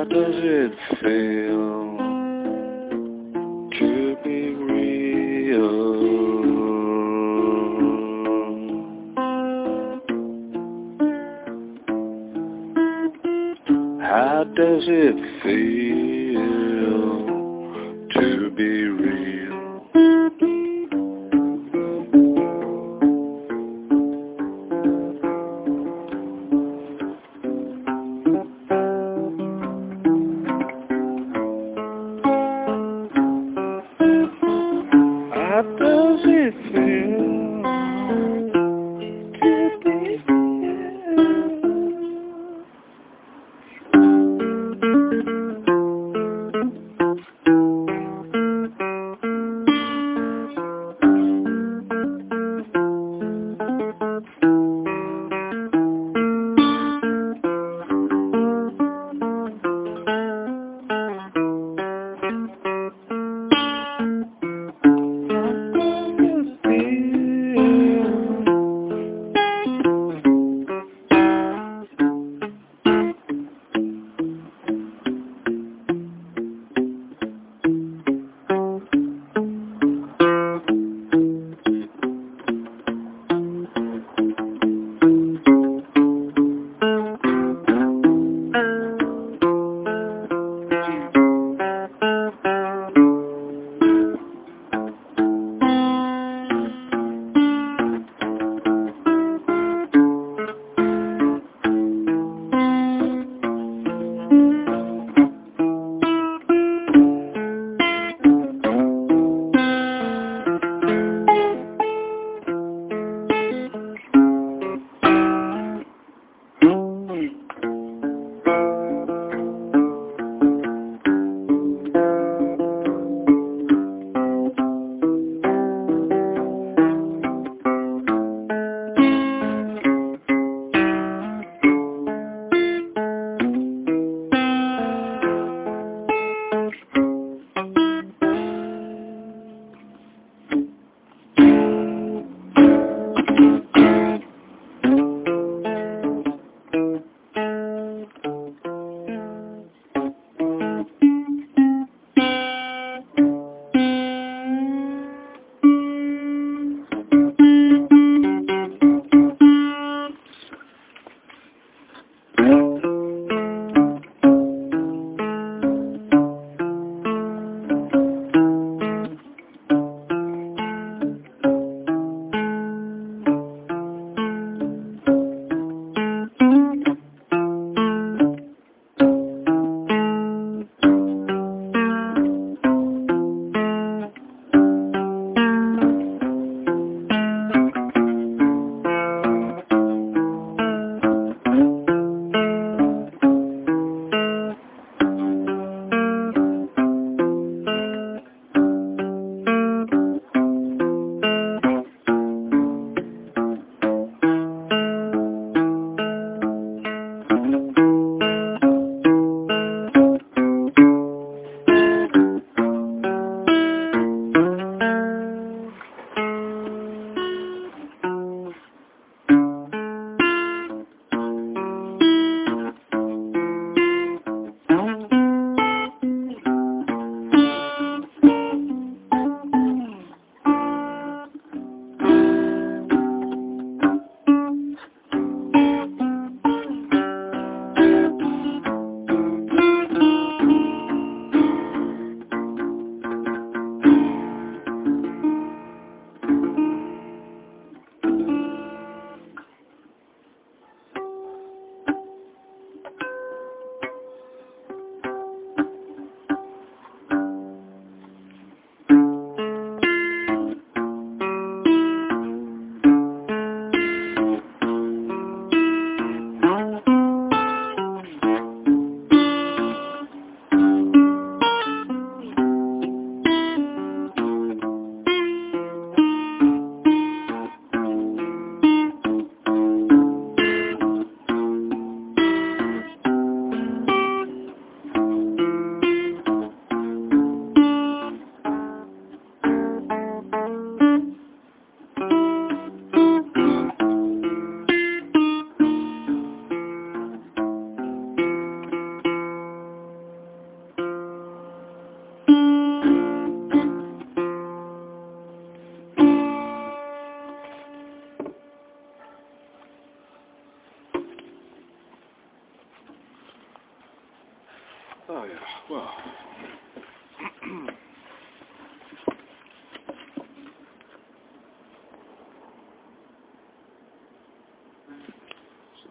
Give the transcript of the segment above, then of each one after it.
How does it feel to be real? How does it feel Thank you.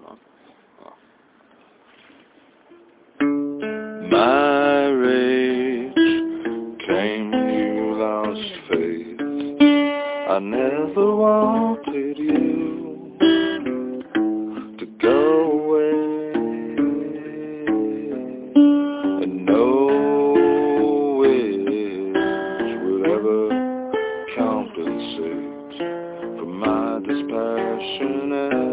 My Marriage came, you lost faith. I never wanted you to go away. And no wish will ever compensate for my dispassionate.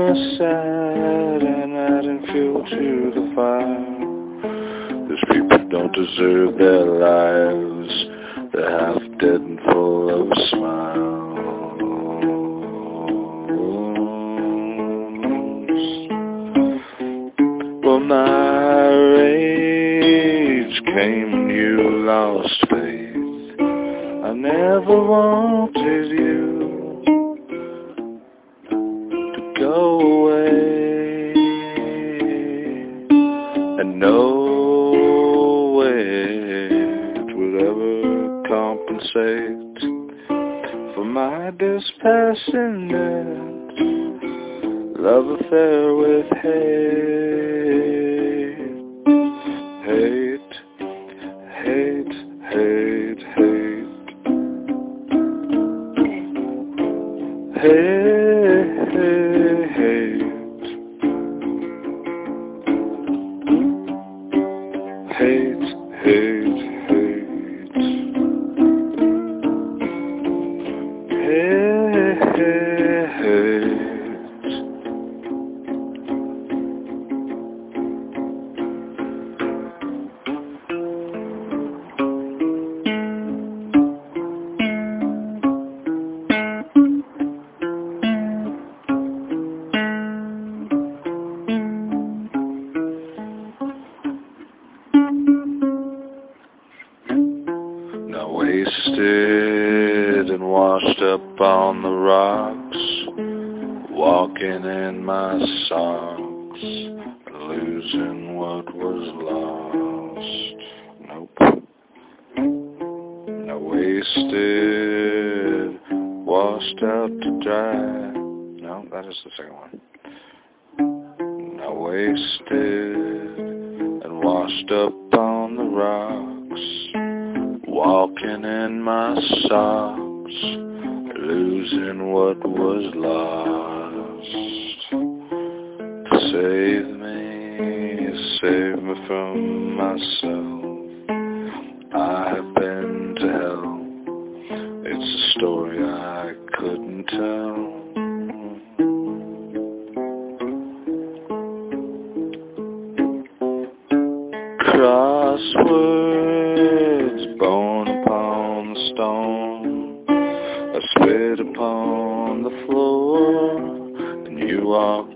Him. Homicide and adding fuel to the fire. These people don't deserve their lives. They're half dead and full of smiles. Well, my rage came when you lost faith. I never wanted love affair with hate, on the rocks, walking in my socks, losing what was lost. Nope. Now wasted, washed out to dry. No, that is the second one. Now wasted and washed up on the rocks walking in my socks, losing what was lost. Save me, save me from myself. 우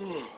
Hmm.